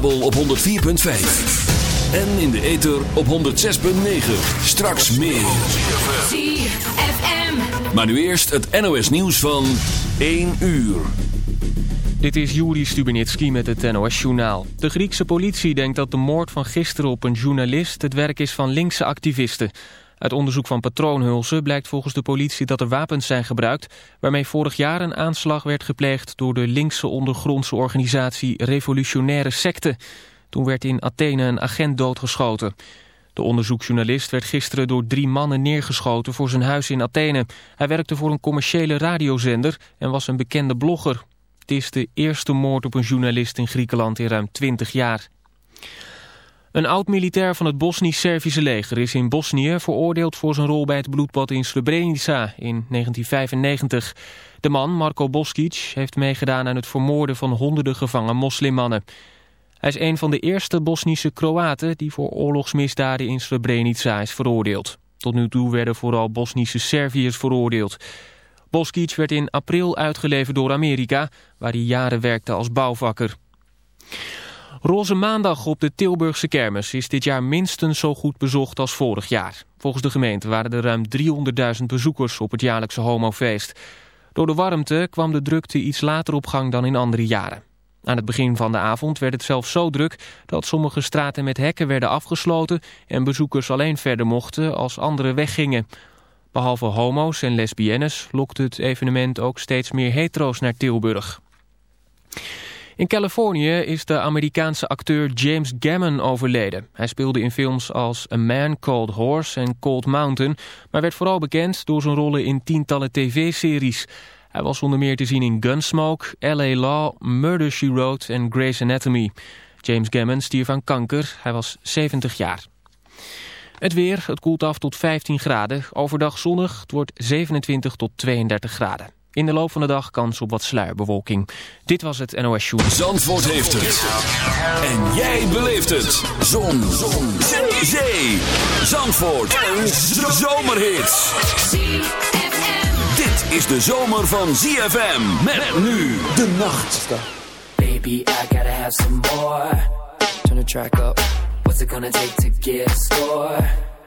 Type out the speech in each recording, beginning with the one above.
kabel op 104.5. En in de ether op 106.9. Straks meer. ZFM. Maar nu eerst het NOS nieuws van 1 uur. Dit is Juri Stubenitski met het NOS-journaal. De Griekse politie denkt dat de moord van gisteren op een journalist... het werk is van linkse activisten. Uit onderzoek van patroonhulzen blijkt volgens de politie dat er wapens zijn gebruikt... waarmee vorig jaar een aanslag werd gepleegd door de linkse ondergrondse organisatie Revolutionaire Secte. Toen werd in Athene een agent doodgeschoten. De onderzoeksjournalist werd gisteren door drie mannen neergeschoten voor zijn huis in Athene. Hij werkte voor een commerciële radiozender en was een bekende blogger. Het is de eerste moord op een journalist in Griekenland in ruim 20 jaar. Een oud-militair van het Bosnisch-Servische leger is in Bosnië veroordeeld voor zijn rol bij het bloedbad in Srebrenica in 1995. De man, Marko Boskic, heeft meegedaan aan het vermoorden van honderden gevangen moslimmannen. Hij is een van de eerste Bosnische Kroaten die voor oorlogsmisdaden in Srebrenica is veroordeeld. Tot nu toe werden vooral Bosnische Serviërs veroordeeld. Boskic werd in april uitgeleverd door Amerika, waar hij jaren werkte als bouwvakker. Roze Maandag op de Tilburgse kermis is dit jaar minstens zo goed bezocht als vorig jaar. Volgens de gemeente waren er ruim 300.000 bezoekers op het jaarlijkse homofeest. Door de warmte kwam de drukte iets later op gang dan in andere jaren. Aan het begin van de avond werd het zelfs zo druk dat sommige straten met hekken werden afgesloten en bezoekers alleen verder mochten als anderen weggingen. Behalve homo's en lesbiennes lokte het evenement ook steeds meer hetero's naar Tilburg. In Californië is de Amerikaanse acteur James Gammon overleden. Hij speelde in films als A Man Called Horse en Cold Mountain... maar werd vooral bekend door zijn rollen in tientallen tv-series. Hij was onder meer te zien in Gunsmoke, L.A. Law, Murder, She Wrote en Grey's Anatomy. James Gammon stierf aan kanker. Hij was 70 jaar. Het weer, het koelt af tot 15 graden. Overdag zonnig, het wordt 27 tot 32 graden. In de loop van de dag kans op wat sluierbewolking. Dit was het NOS Show. Zandvoort heeft het. En jij beleeft het. Zon. Zon. Zee. Zandvoort. Een zomerhit. ZFM. Dit is de zomer van ZFM. Met nu de nacht. Baby, I gotta have some more. Turn the track up. What's it gonna take to get a score?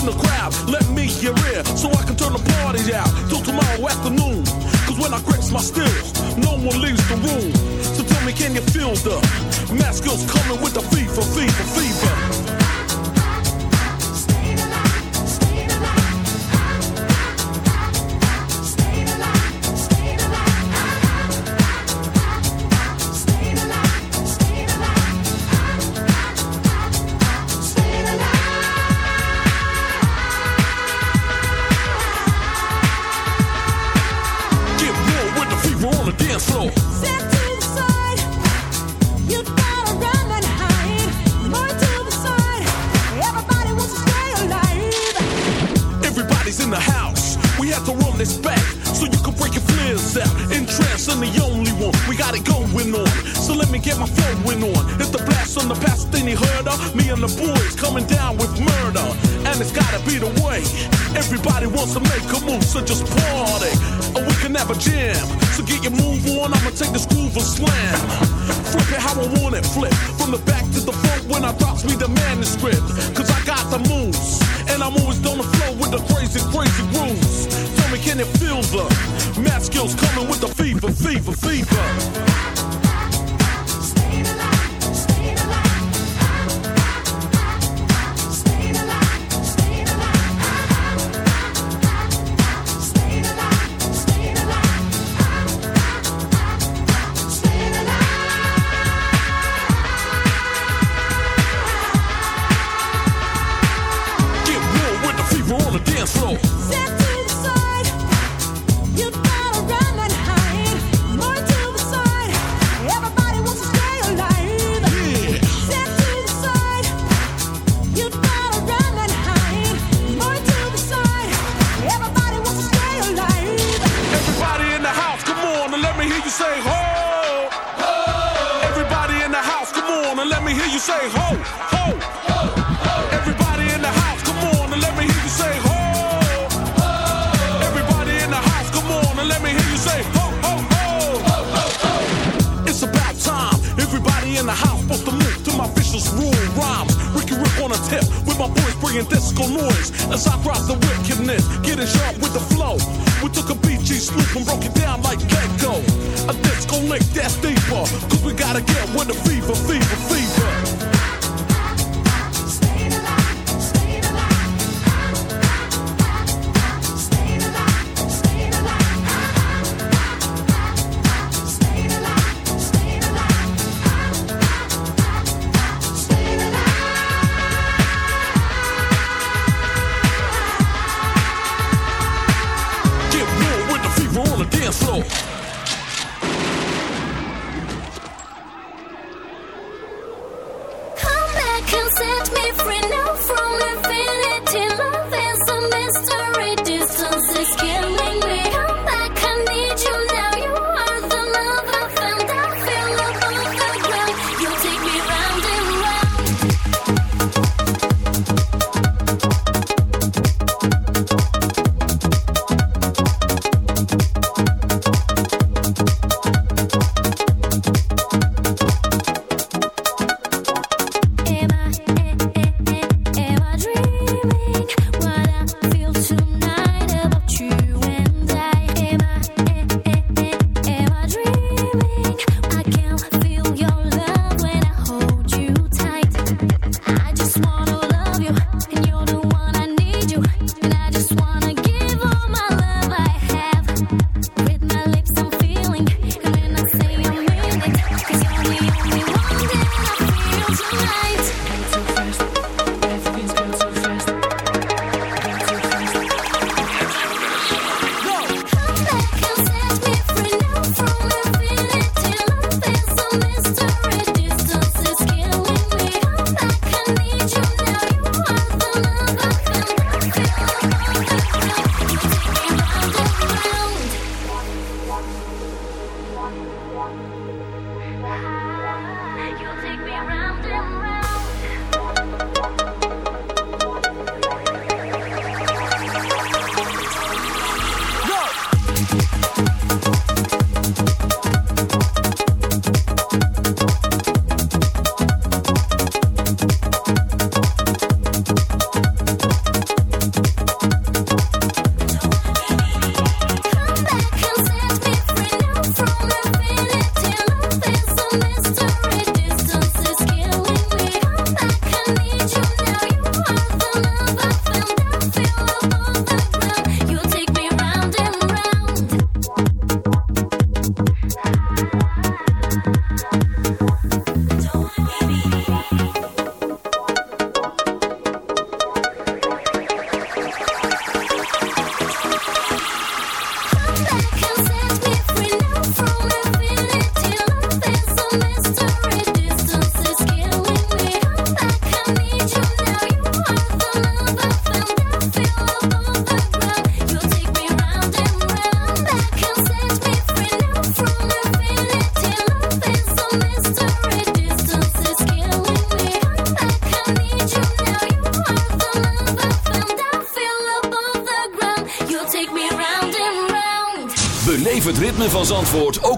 in the crowd. Let me hear it, so I can turn the party out till tomorrow afternoon. Cause when I grips my stills, no one leaves the room. So tell me, can you feel the mask coming with the fever, fever, fever?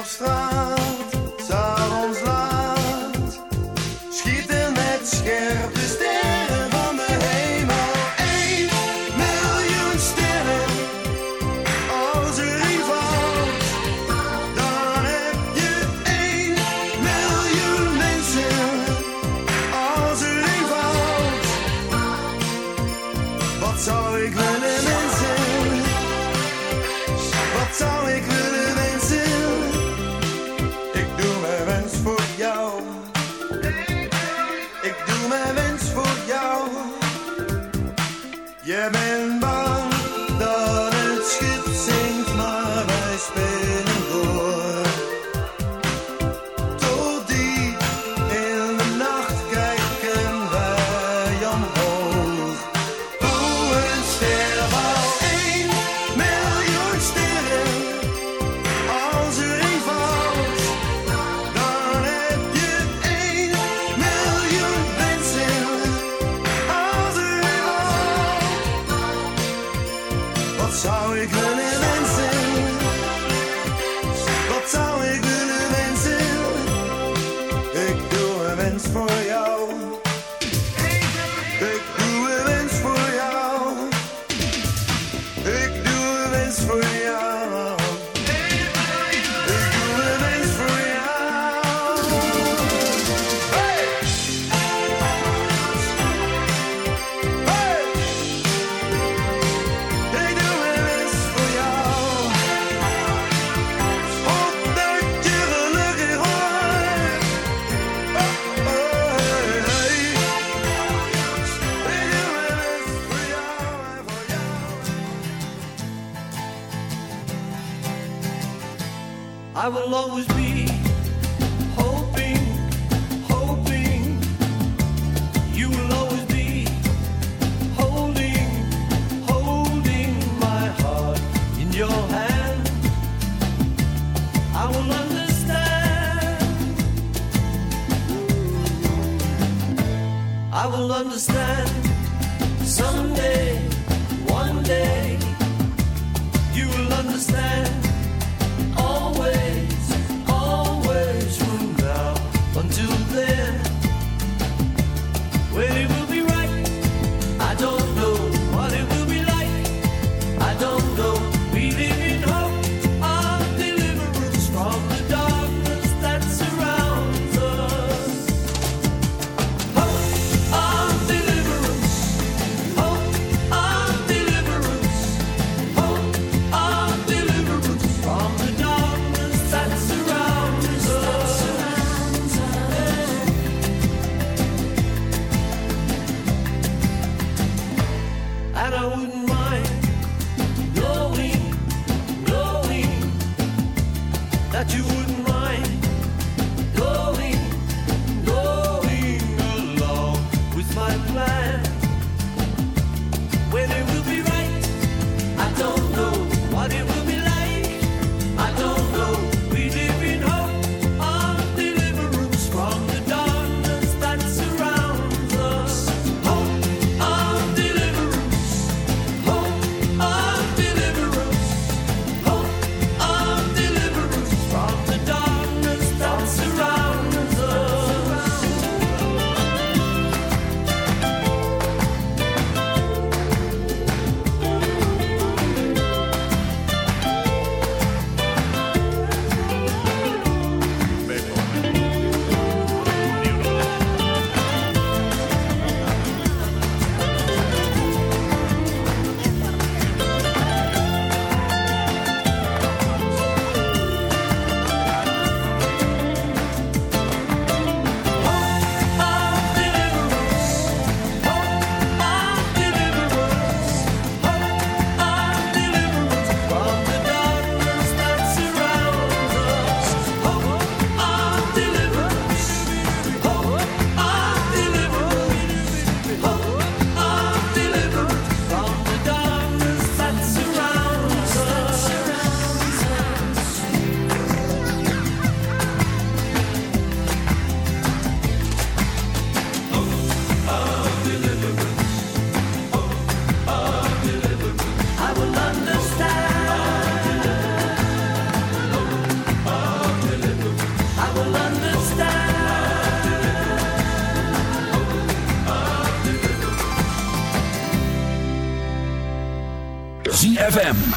op straat. I will always be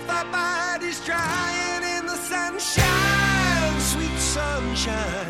off our bodies drying in the sunshine, sweet sunshine.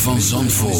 Van Zandvoort.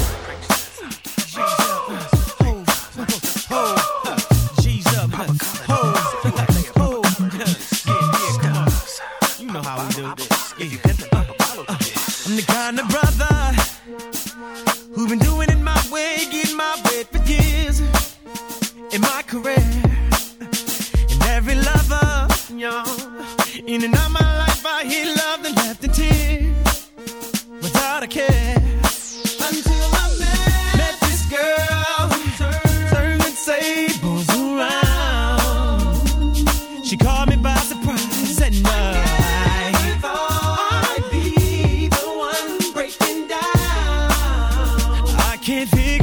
can't think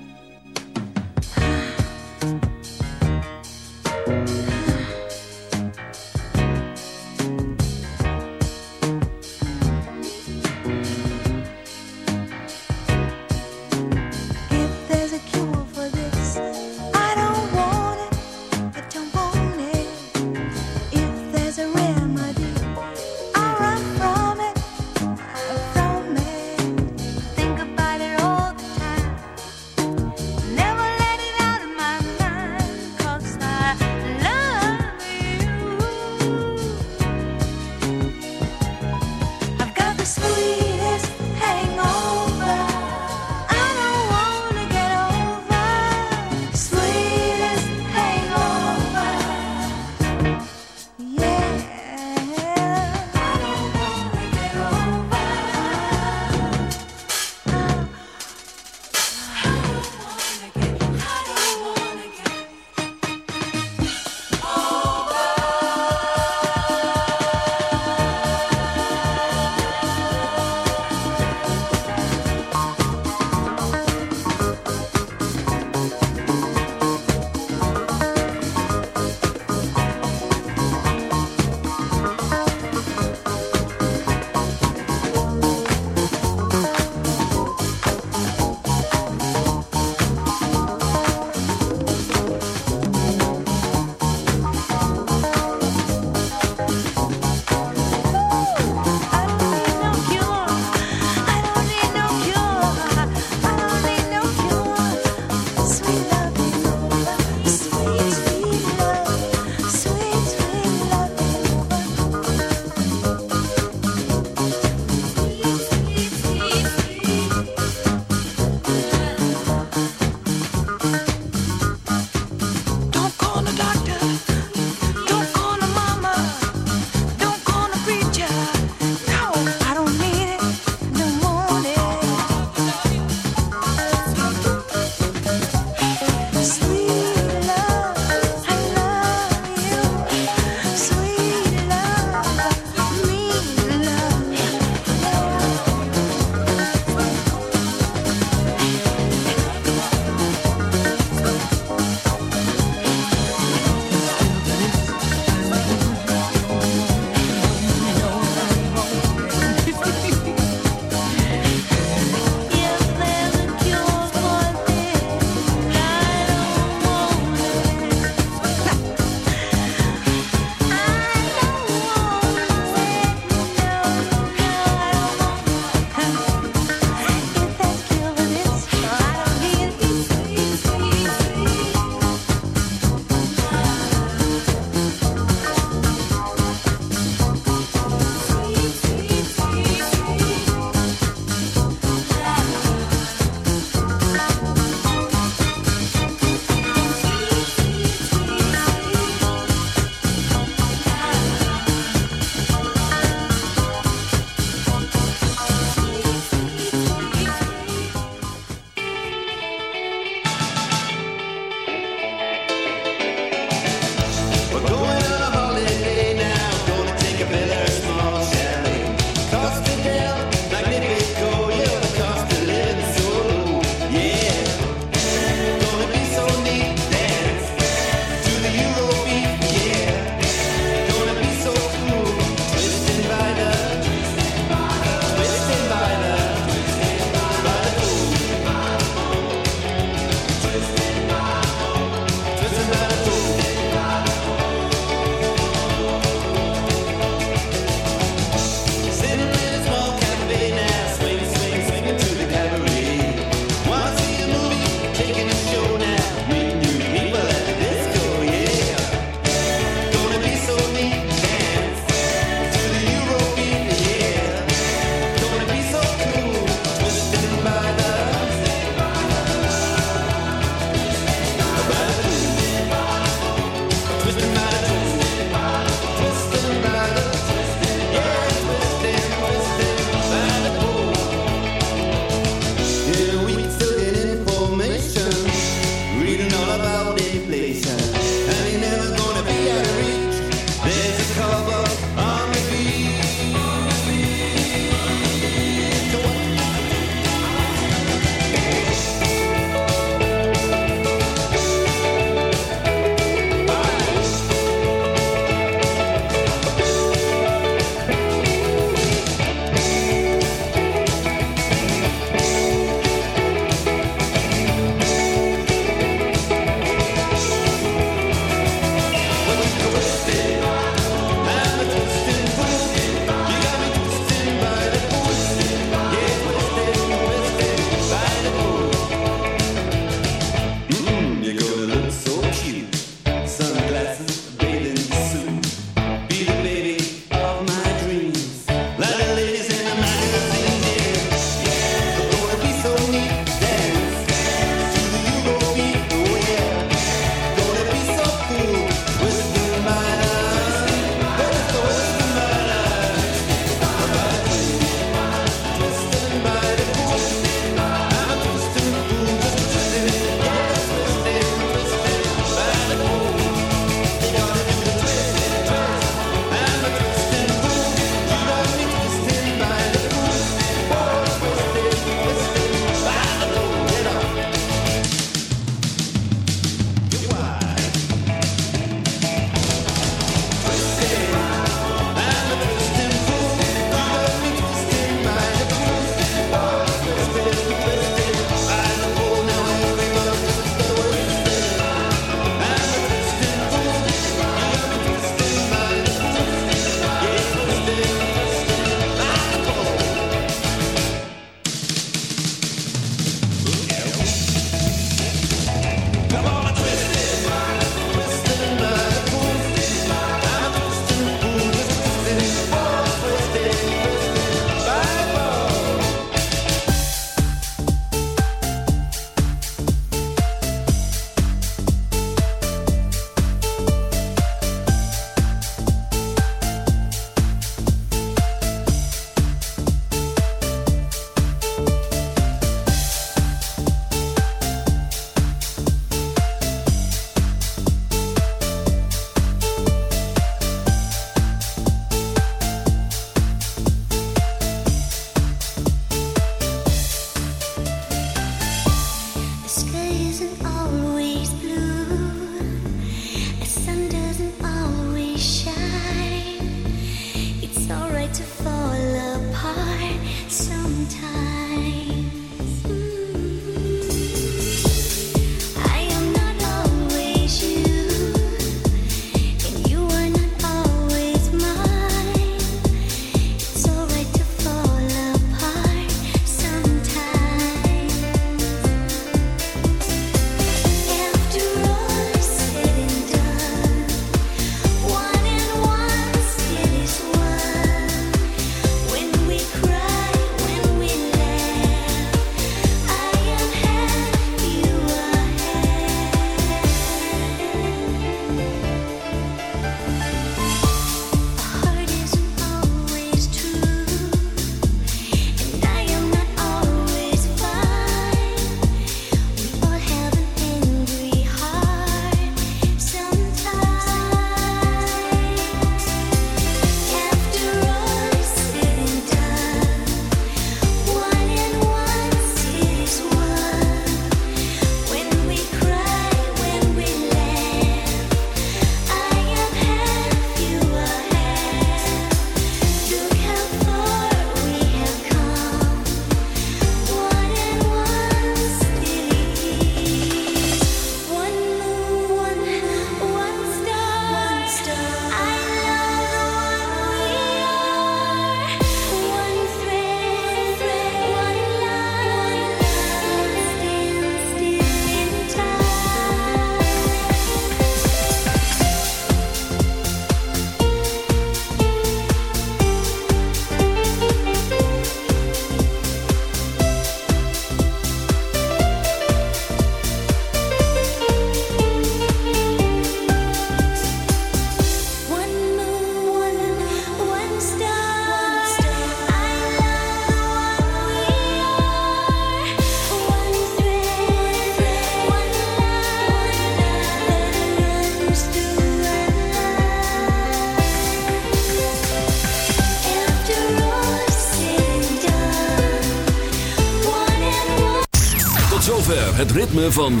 ritme van